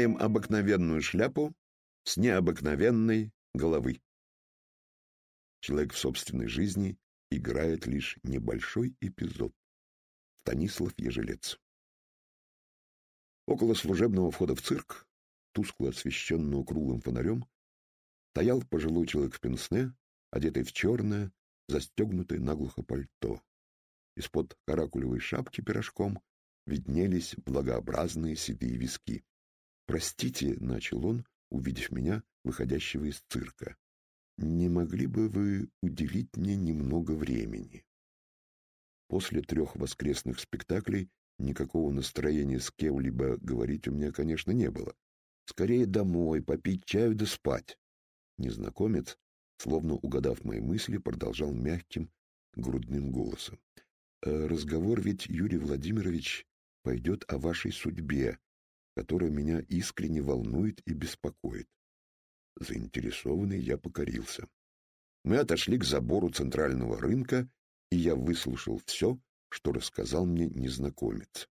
Снимаем обыкновенную шляпу с необыкновенной головы. Человек в собственной жизни играет лишь небольшой эпизод. Станислав Ежелец Около служебного входа в цирк, тускло освещенного круглым фонарем, стоял пожилой человек в пенсне, одетый в черное, застегнутое наглухо пальто. Из-под каракулевой шапки пирожком виднелись благообразные седые виски. «Простите», — начал он, увидев меня, выходящего из цирка, — «не могли бы вы уделить мне немного времени?» После трех воскресных спектаклей никакого настроения с кем-либо говорить у меня, конечно, не было. Скорее домой, попить чаю да спать. Незнакомец, словно угадав мои мысли, продолжал мягким, грудным голосом. «Э, «Разговор ведь, Юрий Владимирович, пойдет о вашей судьбе, которая меня искренне волнует и беспокоит. Заинтересованный я покорился. Мы отошли к забору центрального рынка, и я выслушал все, что рассказал мне незнакомец.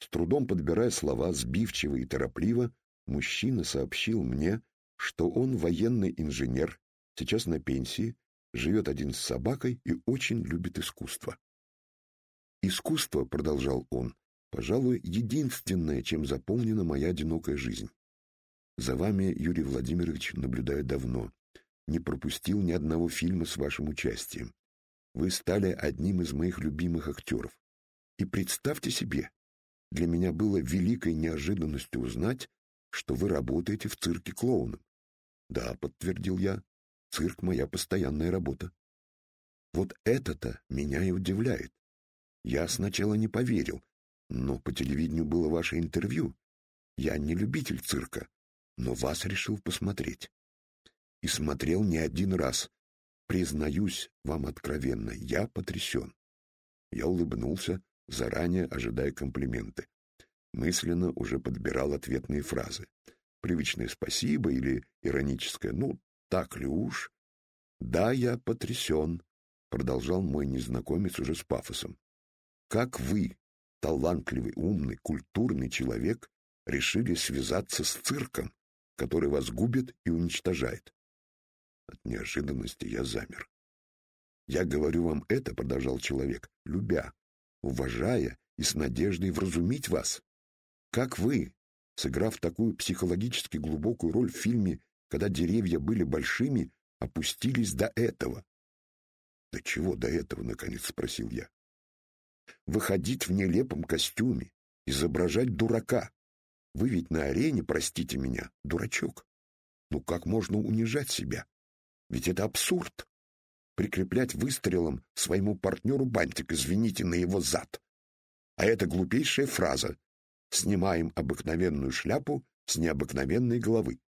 С трудом подбирая слова, сбивчиво и торопливо, мужчина сообщил мне, что он военный инженер, сейчас на пенсии, живет один с собакой и очень любит искусство. «Искусство», — продолжал он, — «пожалуй, единственное, чем заполнена моя одинокая жизнь. За вами, Юрий Владимирович, наблюдаю давно. Не пропустил ни одного фильма с вашим участием. Вы стали одним из моих любимых актеров. И представьте себе, для меня было великой неожиданностью узнать, что вы работаете в цирке клоуном. Да, подтвердил я, цирк — моя постоянная работа. Вот это-то меня и удивляет. Я сначала не поверил, но по телевидению было ваше интервью. Я не любитель цирка, но вас решил посмотреть. И смотрел не один раз. Признаюсь вам откровенно, я потрясен. Я улыбнулся, заранее ожидая комплименты. Мысленно уже подбирал ответные фразы. Привычное «спасибо» или ироническое «ну, так ли уж?» «Да, я потрясен», — продолжал мой незнакомец уже с пафосом. «Как вы, талантливый, умный, культурный человек, решили связаться с цирком, который вас губит и уничтожает?» От неожиданности я замер. «Я говорю вам это», — продолжал человек, — «любя, уважая и с надеждой вразумить вас. Как вы, сыграв такую психологически глубокую роль в фильме, когда деревья были большими, опустились до этого?» «До чего до этого?» — наконец спросил я. «Выходить в нелепом костюме, изображать дурака. Вы ведь на арене, простите меня, дурачок. Ну как можно унижать себя? Ведь это абсурд. Прикреплять выстрелом своему партнеру бантик, извините, на его зад. А это глупейшая фраза. Снимаем обыкновенную шляпу с необыкновенной головы.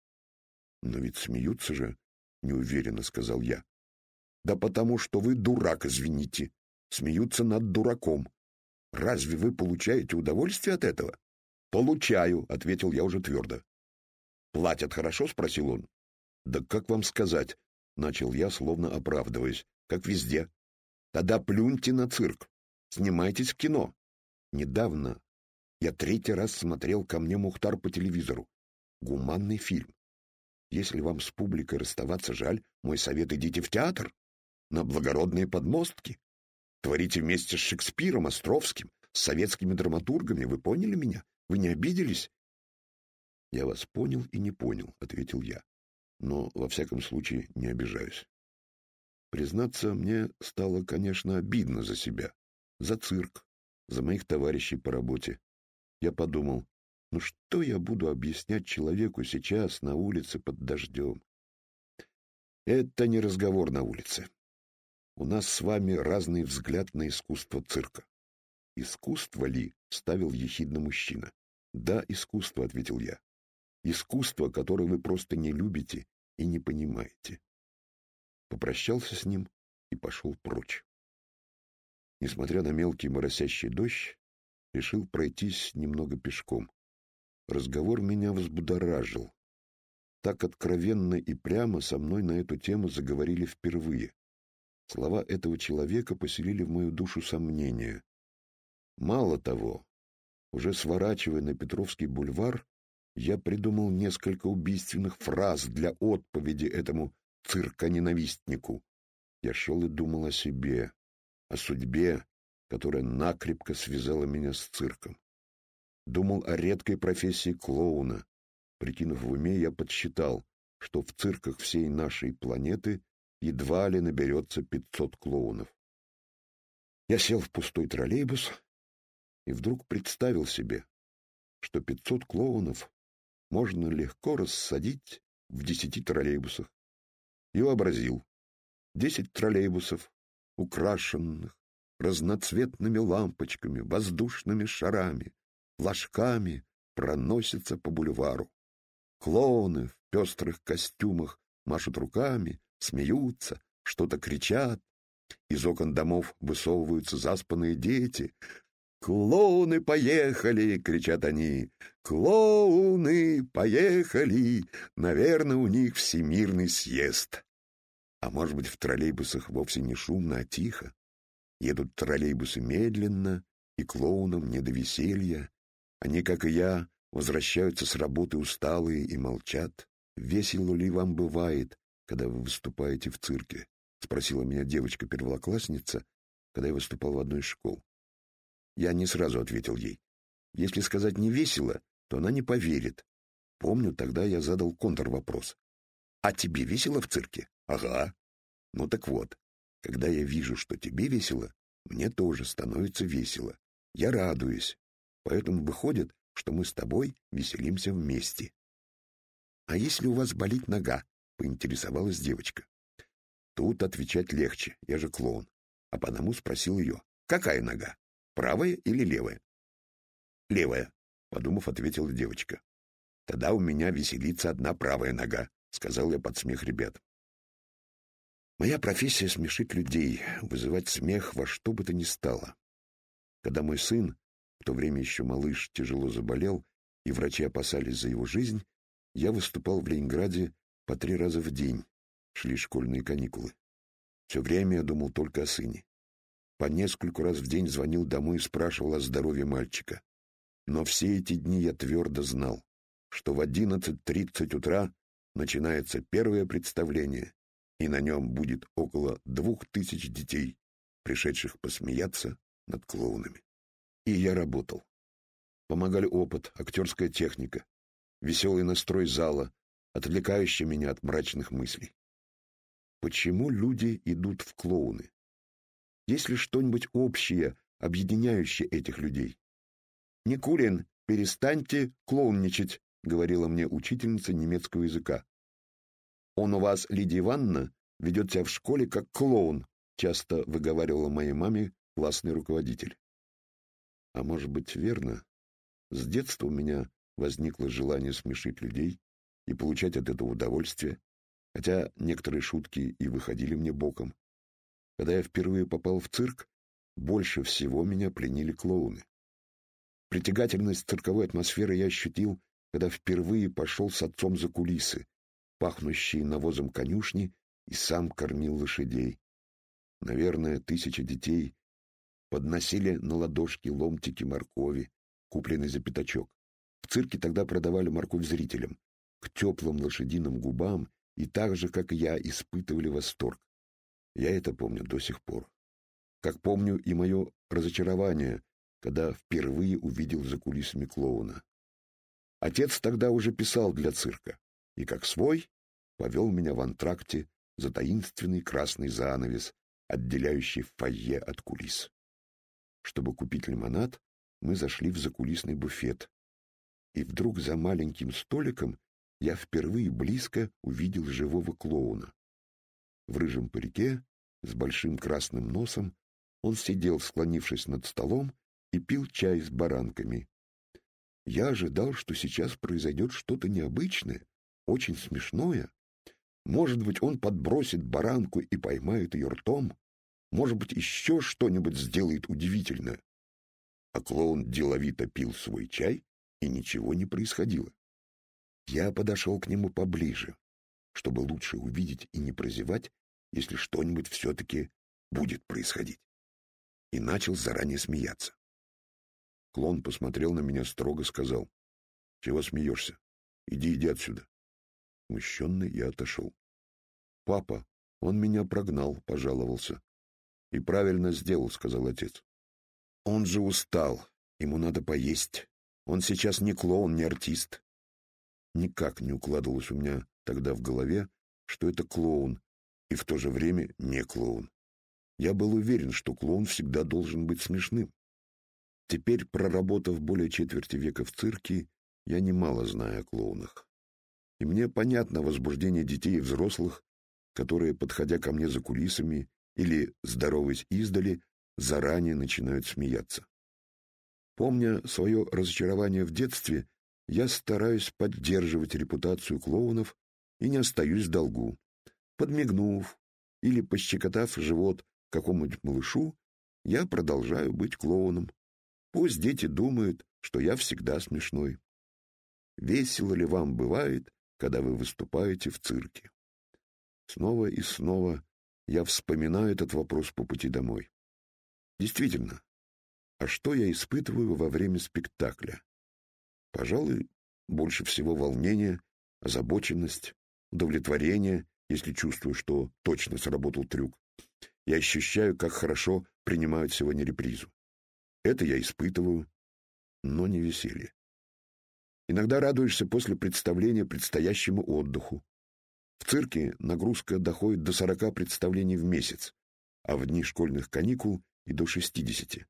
Но ведь смеются же, неуверенно сказал я. Да потому что вы дурак, извините. Смеются над дураком. Разве вы получаете удовольствие от этого? Получаю, ответил я уже твердо. Платят хорошо? спросил он. Да как вам сказать? Начал я, словно оправдываясь. Как везде. Тогда плюньте на цирк. Снимайтесь в кино. Недавно я третий раз смотрел ко мне Мухтар по телевизору. Гуманный фильм. Если вам с публикой расставаться жаль, мой совет — идите в театр. На благородные подмостки. Творите вместе с Шекспиром, Островским, с советскими драматургами. Вы поняли меня? Вы не обиделись? Я вас понял и не понял, — ответил я но, во всяком случае, не обижаюсь. Признаться, мне стало, конечно, обидно за себя, за цирк, за моих товарищей по работе. Я подумал, ну что я буду объяснять человеку сейчас на улице под дождем? Это не разговор на улице. У нас с вами разный взгляд на искусство цирка. Искусство ли? — ставил ехидно мужчина. Да, искусство, — ответил я. Искусство, которое вы просто не любите и не понимаете. Попрощался с ним и пошел прочь. Несмотря на мелкий моросящий дождь, решил пройтись немного пешком. Разговор меня взбудоражил. Так откровенно и прямо со мной на эту тему заговорили впервые. Слова этого человека поселили в мою душу сомнения. Мало того, уже сворачивая на Петровский бульвар, я придумал несколько убийственных фраз для отповеди этому цирконенавистнику. Я шел и думал о себе, о судьбе, которая накрепко связала меня с цирком. Думал о редкой профессии клоуна. Прикинув в уме, я подсчитал, что в цирках всей нашей планеты едва ли наберется пятьсот клоунов. Я сел в пустой троллейбус и вдруг представил себе, что пятьсот клоунов можно легко рассадить в десяти троллейбусах. И вообразил. Десять троллейбусов, украшенных разноцветными лампочками, воздушными шарами, флажками, проносятся по бульвару. Клоуны в пестрых костюмах машут руками, смеются, что-то кричат. Из окон домов высовываются заспанные дети. «Клоуны поехали!» — кричат они. «Клоуны поехали!» Наверное, у них всемирный съезд. А может быть, в троллейбусах вовсе не шумно, а тихо? Едут троллейбусы медленно, и клоунам не до веселья. Они, как и я, возвращаются с работы усталые и молчат. Весело ли вам бывает, когда вы выступаете в цирке? Спросила меня девочка-первоклассница, когда я выступал в одной из школ. Я не сразу ответил ей. Если сказать не весело, то она не поверит. Помню, тогда я задал контрвопрос. «А тебе весело в цирке?» «Ага». «Ну так вот, когда я вижу, что тебе весело, мне тоже становится весело. Я радуюсь. Поэтому выходит, что мы с тобой веселимся вместе». «А если у вас болит нога?» — поинтересовалась девочка. Тут отвечать легче, я же клоун. А потому спросил ее, какая нога, правая или левая? Левая, подумав, ответила девочка. Тогда у меня веселится одна правая нога, сказал я под смех ребят. Моя профессия смешит людей, вызывать смех во что бы то ни стало. Когда мой сын, в то время еще малыш, тяжело заболел, и врачи опасались за его жизнь, я выступал в Ленинграде по три раза в день, шли школьные каникулы. Все время я думал только о сыне. По нескольку раз в день звонил домой и спрашивал о здоровье мальчика. Но все эти дни я твердо знал, что в 11.30 утра начинается первое представление, и на нем будет около двух тысяч детей, пришедших посмеяться над клоунами. И я работал. Помогали опыт, актерская техника, веселый настрой зала, отвлекающий меня от мрачных мыслей. Почему люди идут в клоуны? Есть ли что-нибудь общее, объединяющее этих людей? «Никулин, перестаньте клоунничать», — говорила мне учительница немецкого языка. «Он у вас, Лидия Ивановна, ведет себя в школе как клоун», — часто выговаривала моей маме классный руководитель. А может быть, верно? С детства у меня возникло желание смешить людей и получать от этого удовольствие, хотя некоторые шутки и выходили мне боком. Когда я впервые попал в цирк, больше всего меня пленили клоуны. Притягательность цирковой атмосферы я ощутил, когда впервые пошел с отцом за кулисы, пахнущие навозом конюшни, и сам кормил лошадей. Наверное, тысячи детей подносили на ладошки ломтики моркови, купленные за пятачок. В цирке тогда продавали морковь зрителям. К теплым лошадиным губам и так же, как я, испытывали восторг. Я это помню до сих пор. Как помню и мое разочарование, когда впервые увидел за кулисами клоуна. Отец тогда уже писал для цирка, и как свой повел меня в антракте за таинственный красный занавес, отделяющий фойе от кулис. Чтобы купить лимонад, мы зашли в закулисный буфет. И вдруг за маленьким столиком я впервые близко увидел живого клоуна. В рыжем парике, с большим красным носом, он сидел, склонившись над столом, и пил чай с баранками. Я ожидал, что сейчас произойдет что-то необычное, очень смешное. Может быть, он подбросит баранку и поймает ее ртом. Может быть, еще что-нибудь сделает удивительное. А клоун деловито пил свой чай, и ничего не происходило. Я подошел к нему поближе, чтобы лучше увидеть и не прозевать, если что-нибудь все-таки будет происходить. И начал заранее смеяться. Клон посмотрел на меня строго, сказал, «Чего смеешься? Иди, иди отсюда. Смущенный я отошел. Папа, он меня прогнал, пожаловался. И правильно сделал, сказал отец. Он же устал, ему надо поесть. Он сейчас не клоун, не артист. Никак не укладывалось у меня тогда в голове, что это клоун, и в то же время не клоун. Я был уверен, что клоун всегда должен быть смешным. Теперь, проработав более четверти века в цирке, я немало знаю о клоунах. И мне понятно возбуждение детей и взрослых, которые, подходя ко мне за кулисами или здороваясь издали, заранее начинают смеяться. Помня свое разочарование в детстве, я стараюсь поддерживать репутацию клоунов и не остаюсь в долгу. Подмигнув или пощекотав живот какому-нибудь малышу, я продолжаю быть клоуном. Пусть дети думают, что я всегда смешной. Весело ли вам бывает, когда вы выступаете в цирке? Снова и снова я вспоминаю этот вопрос по пути домой. Действительно, а что я испытываю во время спектакля? Пожалуй, больше всего волнение, озабоченность, удовлетворение, если чувствую, что точно сработал трюк. Я ощущаю, как хорошо принимают сегодня репризу. Это я испытываю, но не веселье. Иногда радуешься после представления предстоящему отдыху. В цирке нагрузка доходит до 40 представлений в месяц, а в дни школьных каникул и до 60.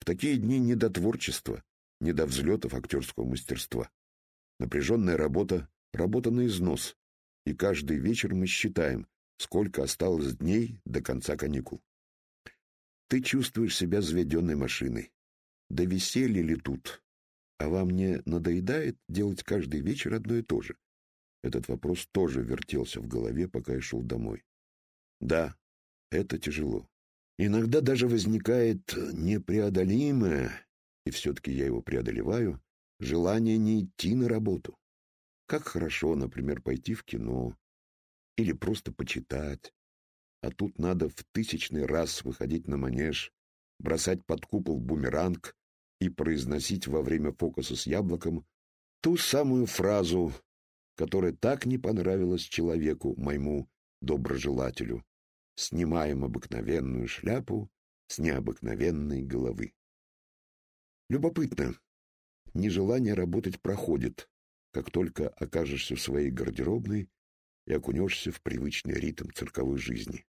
В такие дни не до творчества, не до взлетов актерского мастерства. Напряженная работа, работа на износ, и каждый вечер мы считаем, сколько осталось дней до конца каникул. Ты чувствуешь себя заведенной машиной. Да веселье ли тут? А вам не надоедает делать каждый вечер одно и то же? Этот вопрос тоже вертелся в голове, пока я шел домой. Да, это тяжело. Иногда даже возникает непреодолимое, и все-таки я его преодолеваю, желание не идти на работу. Как хорошо, например, пойти в кино или просто почитать. А тут надо в тысячный раз выходить на манеж, бросать под купол бумеранг и произносить во время фокуса с яблоком ту самую фразу, которая так не понравилась человеку, моему доброжелателю. Снимаем обыкновенную шляпу с необыкновенной головы. Любопытно. Нежелание работать проходит, как только окажешься в своей гардеробной и окунешься в привычный ритм цирковой жизни.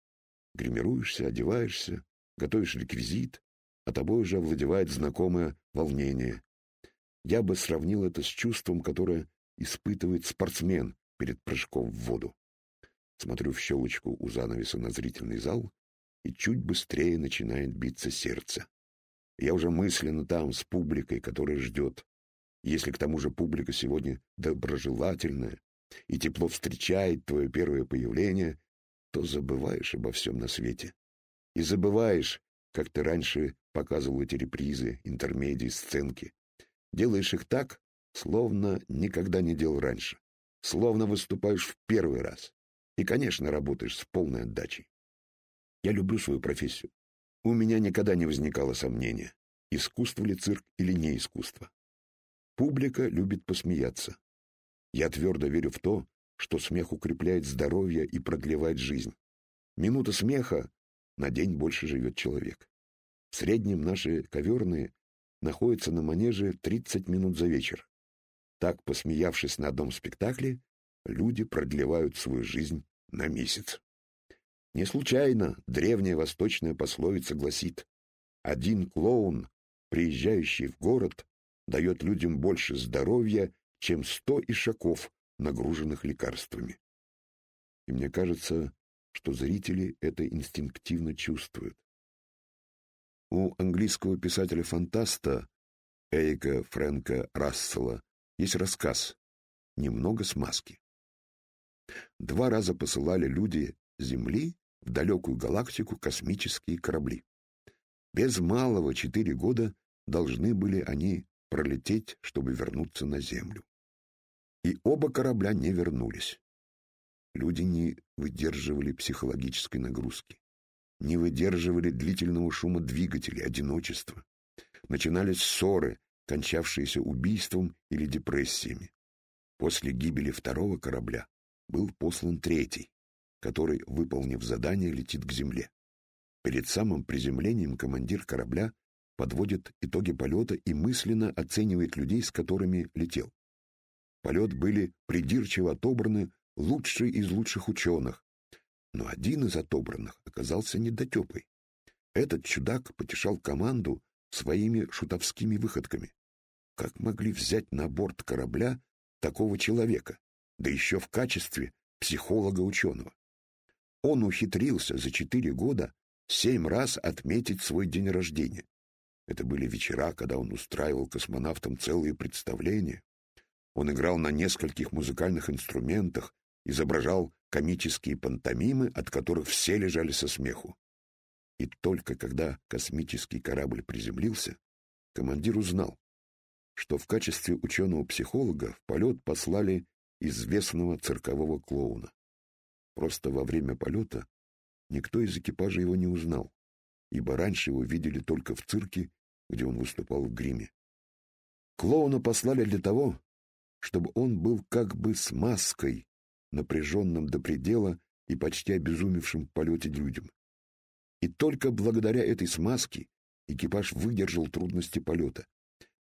Гримируешься, одеваешься, готовишь реквизит, а тобой уже овладевает знакомое волнение. Я бы сравнил это с чувством, которое испытывает спортсмен перед прыжком в воду. Смотрю в щелочку у занавеса на зрительный зал, и чуть быстрее начинает биться сердце. Я уже мысленно там, с публикой, которая ждет. Если к тому же публика сегодня доброжелательная и тепло встречает твое первое появление, то забываешь обо всем на свете. И забываешь, как ты раньше показывал эти репризы, интермедии, сценки. Делаешь их так, словно никогда не делал раньше. Словно выступаешь в первый раз. И, конечно, работаешь с полной отдачей. Я люблю свою профессию. У меня никогда не возникало сомнения, искусство ли цирк или не искусство. Публика любит посмеяться. Я твердо верю в то, что смех укрепляет здоровье и продлевает жизнь. Минута смеха на день больше живет человек. В среднем наши коверные находятся на манеже 30 минут за вечер. Так, посмеявшись на одном спектакле, люди продлевают свою жизнь на месяц. Не случайно древняя восточная пословица гласит «Один клоун, приезжающий в город, дает людям больше здоровья, чем сто ишаков, нагруженных лекарствами. И мне кажется, что зрители это инстинктивно чувствуют. У английского писателя-фантаста Эрика Фрэнка Рассела есть рассказ «Немного смазки». Два раза посылали люди Земли в далекую галактику космические корабли. Без малого четыре года должны были они пролететь, чтобы вернуться на Землю. И оба корабля не вернулись. Люди не выдерживали психологической нагрузки, не выдерживали длительного шума двигателей, одиночества. Начинались ссоры, кончавшиеся убийством или депрессиями. После гибели второго корабля был послан третий, который, выполнив задание, летит к земле. Перед самым приземлением командир корабля подводит итоги полета и мысленно оценивает людей, с которыми летел. Полет были придирчиво отобраны лучшие из лучших ученых, но один из отобранных оказался недотепой. Этот чудак потешал команду своими шутовскими выходками. Как могли взять на борт корабля такого человека, да еще в качестве психолога-ученого? Он ухитрился за четыре года семь раз отметить свой день рождения. Это были вечера, когда он устраивал космонавтам целые представления. Он играл на нескольких музыкальных инструментах, изображал комические пантомимы, от которых все лежали со смеху. И только когда космический корабль приземлился, командир узнал, что в качестве ученого-психолога в полет послали известного циркового клоуна. Просто во время полета никто из экипажа его не узнал, ибо раньше его видели только в цирке, где он выступал в гриме. Клоуна послали для того, чтобы он был как бы с маской, напряженным до предела и почти обезумевшим в полете людям. И только благодаря этой смазке экипаж выдержал трудности полета,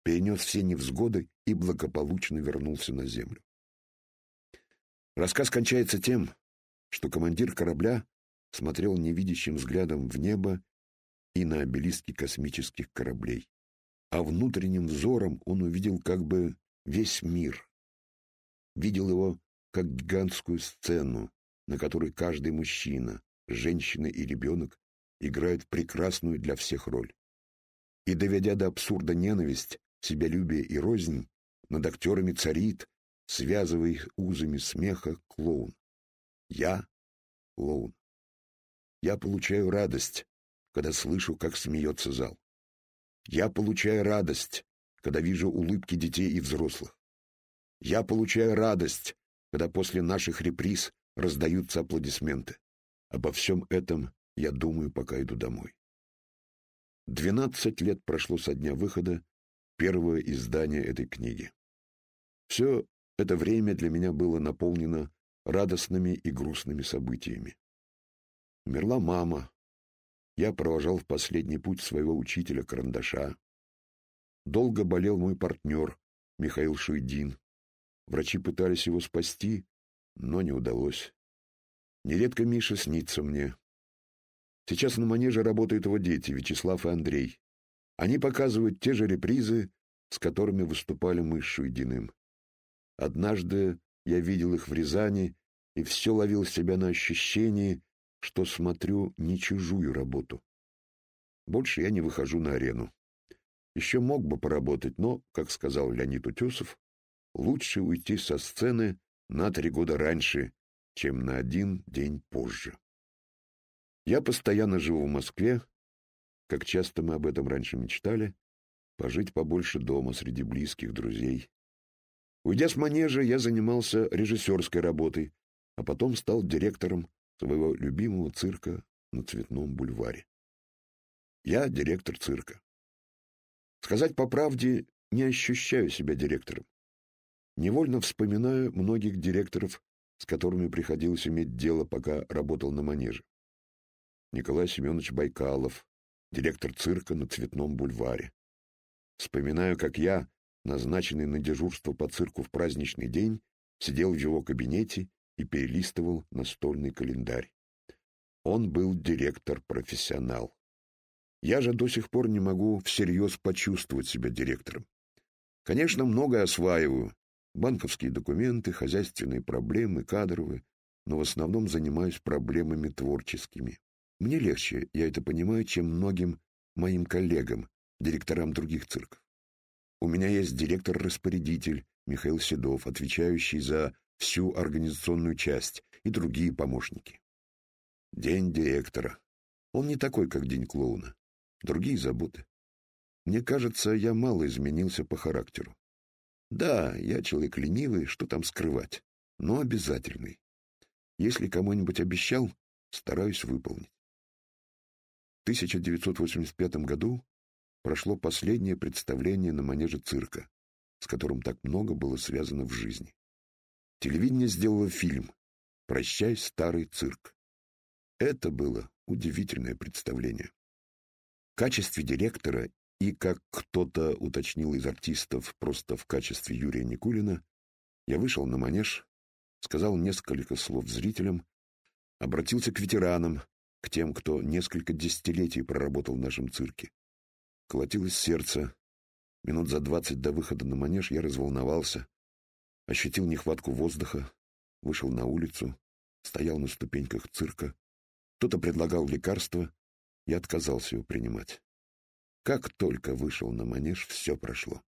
перенес все невзгоды и благополучно вернулся на землю. Рассказ кончается тем, что командир корабля смотрел невидящим взглядом в небо и на обелиски космических кораблей, а внутренним взором он увидел как бы весь мир. Видел его как гигантскую сцену, на которой каждый мужчина, женщина и ребенок играют прекрасную для всех роль. И, доведя до абсурда ненависть, себялюбие и рознь, над актерами царит, связывая их узами смеха, клоун. Я — клоун. Я получаю радость, когда слышу, как смеется зал. Я получаю радость, когда вижу улыбки детей и взрослых. Я получаю радость, когда после наших реприз раздаются аплодисменты. Обо всем этом я думаю, пока иду домой. Двенадцать лет прошло со дня выхода первого издания этой книги. Все это время для меня было наполнено радостными и грустными событиями. Умерла мама. Я провожал в последний путь своего учителя карандаша. Долго болел мой партнер Михаил Шуйдин. Врачи пытались его спасти, но не удалось. Нередко Миша снится мне. Сейчас на манеже работают его дети, Вячеслав и Андрей. Они показывают те же репризы, с которыми выступали мы с Шуйдиным. Однажды я видел их в Рязани и все ловил себя на ощущении, что смотрю не чужую работу. Больше я не выхожу на арену. Еще мог бы поработать, но, как сказал Леонид Утесов, лучше уйти со сцены на три года раньше, чем на один день позже. Я постоянно живу в Москве, как часто мы об этом раньше мечтали, пожить побольше дома среди близких, друзей. Уйдя с манежа, я занимался режиссерской работой, а потом стал директором своего любимого цирка на Цветном бульваре. Я директор цирка. Сказать по правде, не ощущаю себя директором. Невольно вспоминаю многих директоров, с которыми приходилось иметь дело, пока работал на манеже. Николай Семенович Байкалов, директор цирка на Цветном бульваре. Вспоминаю, как я, назначенный на дежурство по цирку в праздничный день, сидел в его кабинете и перелистывал настольный календарь. Он был директор-профессионал. Я же до сих пор не могу всерьез почувствовать себя директором. Конечно, многое осваиваю, банковские документы, хозяйственные проблемы, кадровые, но в основном занимаюсь проблемами творческими. Мне легче, я это понимаю, чем многим моим коллегам, директорам других цирков. У меня есть директор-распорядитель Михаил Седов, отвечающий за всю организационную часть, и другие помощники. День директора. Он не такой, как день клоуна. Другие заботы. Мне кажется, я мало изменился по характеру. Да, я человек ленивый, что там скрывать, но обязательный. Если кому-нибудь обещал, стараюсь выполнить. В 1985 году прошло последнее представление на манеже цирка, с которым так много было связано в жизни. телевидение сделало фильм «Прощай, старый цирк». Это было удивительное представление. В качестве директора и, как кто-то уточнил из артистов, просто в качестве Юрия Никулина, я вышел на манеж, сказал несколько слов зрителям, обратился к ветеранам, к тем, кто несколько десятилетий проработал в нашем цирке. Колотилось сердце. Минут за двадцать до выхода на манеж я разволновался, ощутил нехватку воздуха, вышел на улицу, стоял на ступеньках цирка. Кто-то предлагал лекарства, я отказался его принимать. Как только вышел на манеж, все прошло.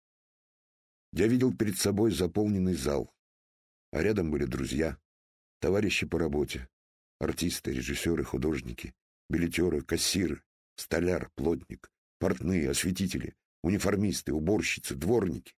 Я видел перед собой заполненный зал, а рядом были друзья, товарищи по работе, артисты, режиссеры, художники, билетеры, кассиры, столяр, плотник, портные, осветители, униформисты, уборщицы, дворники.